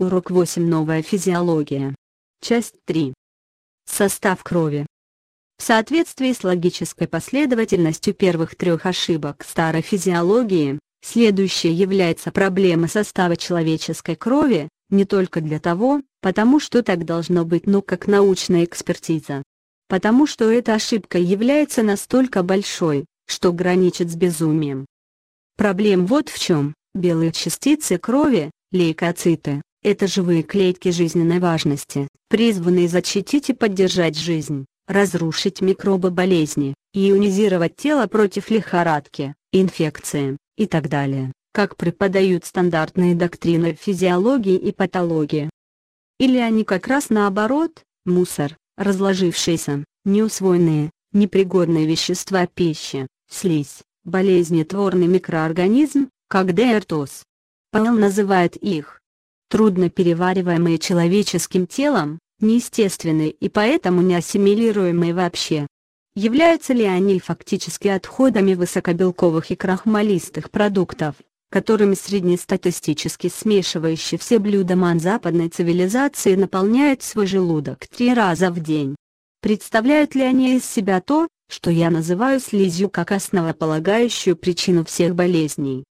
Урок 8 Новая физиология. Часть 3. Состав крови. В соответствии с логической последовательностью первых трех ошибок старой физиологии, следующее является проблема состава человеческой крови, не только для того, потому что так должно быть, но как научная экспертиза. Потому что эта ошибка является настолько большой, что граничит с безумием. Проблем вот в чем, белые частицы крови, лейкоциты, это живые клетки жизненной важности, призванные защитить и поддержать жизнь, разрушить микробы болезни, ионизировать тело против лихорадки, инфекции и так далее, как преподают стандартные доктрины физиологии и патологии. Или они как раз наоборот, мусор, разложившиеся, неусвоенные, непригодные вещества пищи, слизь, болезнетворный микроорганизм, как дертоз. Пэл называет их трудно перевариваемые человеческим телом, неестественные и поэтому не ассимилируемые вообще. Являются ли они фактически отходами высокобелковых и крахмалистых продуктов, которыми среднестатистически смешивающие все блюда ман западной цивилизации наполняют свой желудок три раза в день? Представляют ли они из себя то, что я называю слизью как основополагающую причину всех болезней?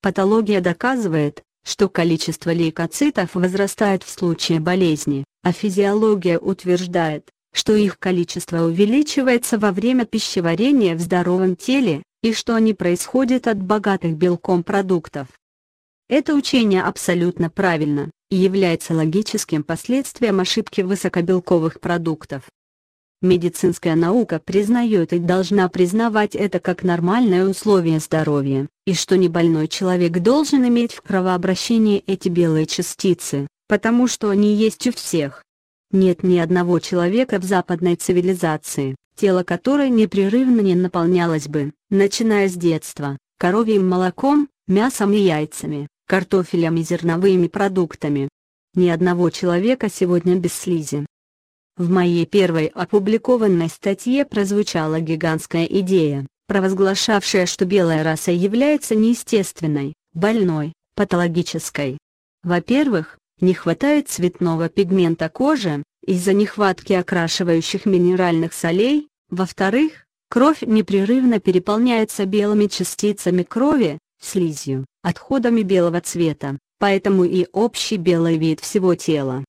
Патология доказывает, что количество лейкоцитов возрастает в случае болезни, а физиология утверждает, что их количество увеличивается во время пищеварения в здоровом теле, и что они происходят от богатых белком продуктов. Это учение абсолютно правильно, и является логическим последствием ошибки высокобелковых продуктов. Медицинская наука признает и должна признавать это как нормальное условие здоровья, и что небольной человек должен иметь в кровообращении эти белые частицы, потому что они есть у всех. Нет ни одного человека в западной цивилизации, тело которой непрерывно не наполнялось бы, начиная с детства, коровьим молоком, мясом и яйцами, картофелем и зерновыми продуктами. Ни одного человека сегодня без слизи. В моей первой опубликованной статье прозвучала гигантская идея, провозглашавшая, что белая раса является неестественной, больной, патологической. Во-первых, не хватает цветного пигмента кожи, из-за нехватки окрашивающих минеральных солей, во-вторых, кровь непрерывно переполняется белыми частицами крови, слизью, отходами белого цвета, поэтому и общий белый вид всего тела.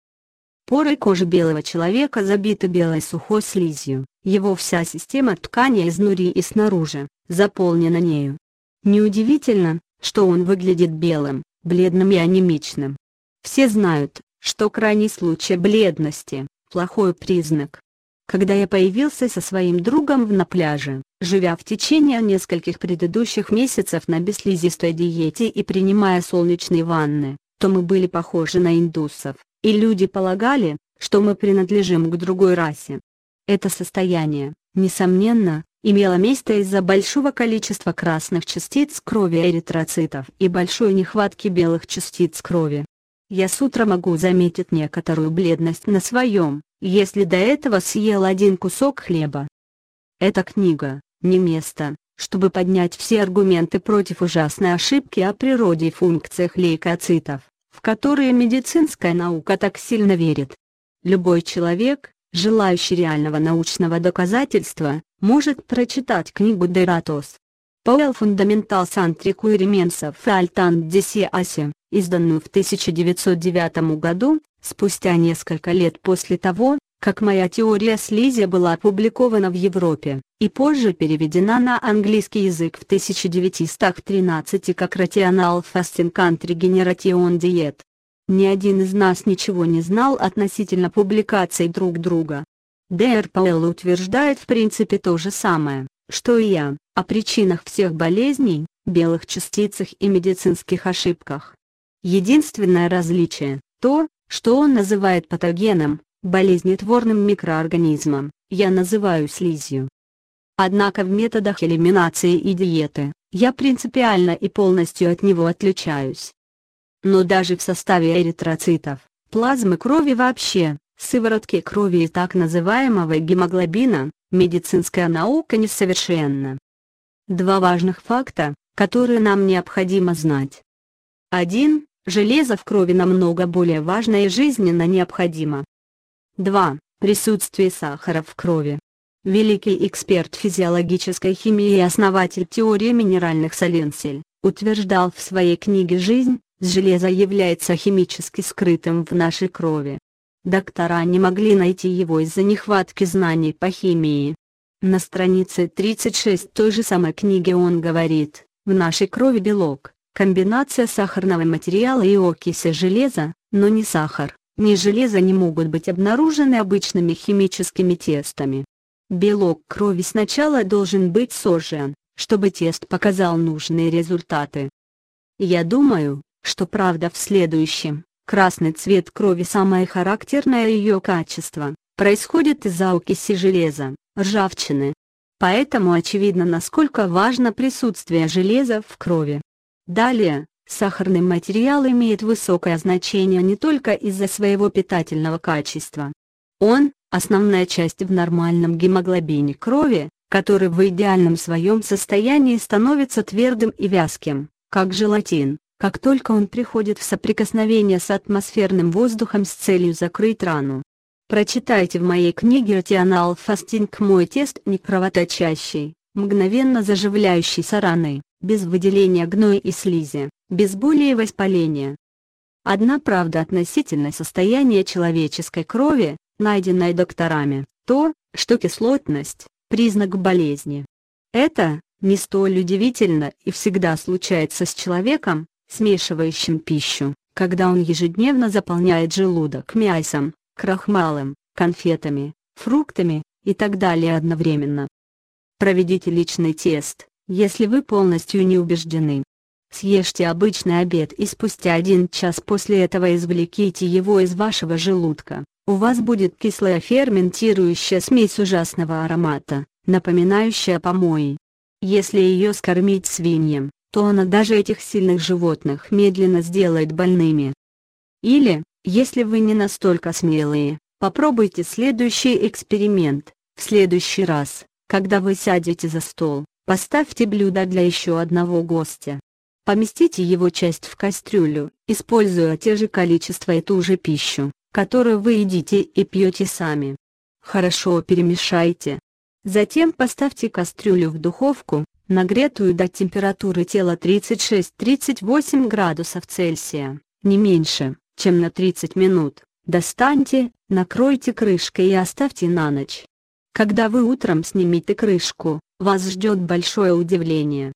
Поры кожи белого человека забиты белой сухой слизью, его вся система ткани изнутри и снаружи, заполнена нею. Неудивительно, что он выглядит белым, бледным и анемичным. Все знают, что крайний случай бледности – плохой признак. Когда я появился со своим другом на пляже, живя в течение нескольких предыдущих месяцев на бесслизистой диете и принимая солнечные ванны, то мы были похожи на индусов и люди полагали, что мы принадлежим к другой расе. Это состояние, несомненно, имело место из-за большого количества красных частиц крови эритроцитов и большой нехватки белых частиц крови. Я с утра могу заметить некоторую бледность на своем, если до этого съел один кусок хлеба. Эта книга, не место, чтобы поднять все аргументы против ужасной ошибки о природе и функциях лейкоцитов в которые медицинская наука так сильно верит. Любой человек, желающий реального научного доказательства, может прочитать книгу Дератос. Пауэлл Фундаментал Сантрик Уиременсов Альтан Десиаси, изданную в 1909 году, спустя несколько лет после того, как моя теория слизи была опубликована в Европе, и позже переведена на английский язык в 1913 как Rational Fasting and Regeneration Diet. Ни один из нас ничего не знал относительно публикаций друг друга. Д.Р. Пауэлл утверждает в принципе то же самое, что и я, о причинах всех болезней, белых частицах и медицинских ошибках. Единственное различие – то, что он называет патогеном, болезнетворным микроорганизмом, я называю слизью. Однако в методах элиминации и диеты, я принципиально и полностью от него отличаюсь. Но даже в составе эритроцитов, плазмы крови вообще, сыворотки крови и так называемого гемоглобина, медицинская наука несовершенна. Два важных факта, которые нам необходимо знать. 1. железо в крови намного более важно и жизненно необходимо. 2. Присутствие сахара в крови. Великий эксперт физиологической химии и основатель теории минеральных соленсель, утверждал в своей книге «Жизнь», железо является химически скрытым в нашей крови. Доктора не могли найти его из-за нехватки знаний по химии. На странице 36 той же самой книги он говорит, в нашей крови белок, комбинация сахарного материала и окиси железа, но ни сахар, ни железо не могут быть обнаружены обычными химическими тестами. Белок крови сначала должен быть сожжен, чтобы тест показал нужные результаты. Я думаю, что правда в следующем. Красный цвет крови самое характерное ее качество, происходит из-за окиси железа, ржавчины. Поэтому очевидно насколько важно присутствие железа в крови. Далее, сахарный материал имеет высокое значение не только из-за своего питательного качества. Он – основная часть в нормальном гемоглобине крови, который в идеальном своем состоянии становится твердым и вязким, как желатин, как только он приходит в соприкосновение с атмосферным воздухом с целью закрыть рану. Прочитайте в моей книге Rational Fasting мой тест не кровоточащий, мгновенно заживляющийся раны, без выделения гноя и слизи, без боли и воспаления. Одна правда относительно состояния человеческой крови, найденной докторами, то, что кислотность – признак болезни. Это, не столь удивительно и всегда случается с человеком, смешивающим пищу, когда он ежедневно заполняет желудок мясом, крахмалом, конфетами, фруктами и так далее одновременно. Проведите личный тест, если вы полностью не убеждены. Съешьте обычный обед и спустя один час после этого извлеките его из вашего желудка. У вас будет кислая ферментирующая смесь ужасного аромата, напоминающая помои. Если ее скормить свиньям, то она даже этих сильных животных медленно сделает больными. Или, если вы не настолько смелые, попробуйте следующий эксперимент. В следующий раз, когда вы сядете за стол, поставьте блюдо для еще одного гостя. Поместите его часть в кастрюлю, используя те же количество и ту же пищу, которую вы едите и пьете сами. Хорошо перемешайте. Затем поставьте кастрюлю в духовку, нагретую до температуры тела 36-38 градусов Цельсия, не меньше, чем на 30 минут. Достаньте, накройте крышкой и оставьте на ночь. Когда вы утром снимете крышку, вас ждет большое удивление.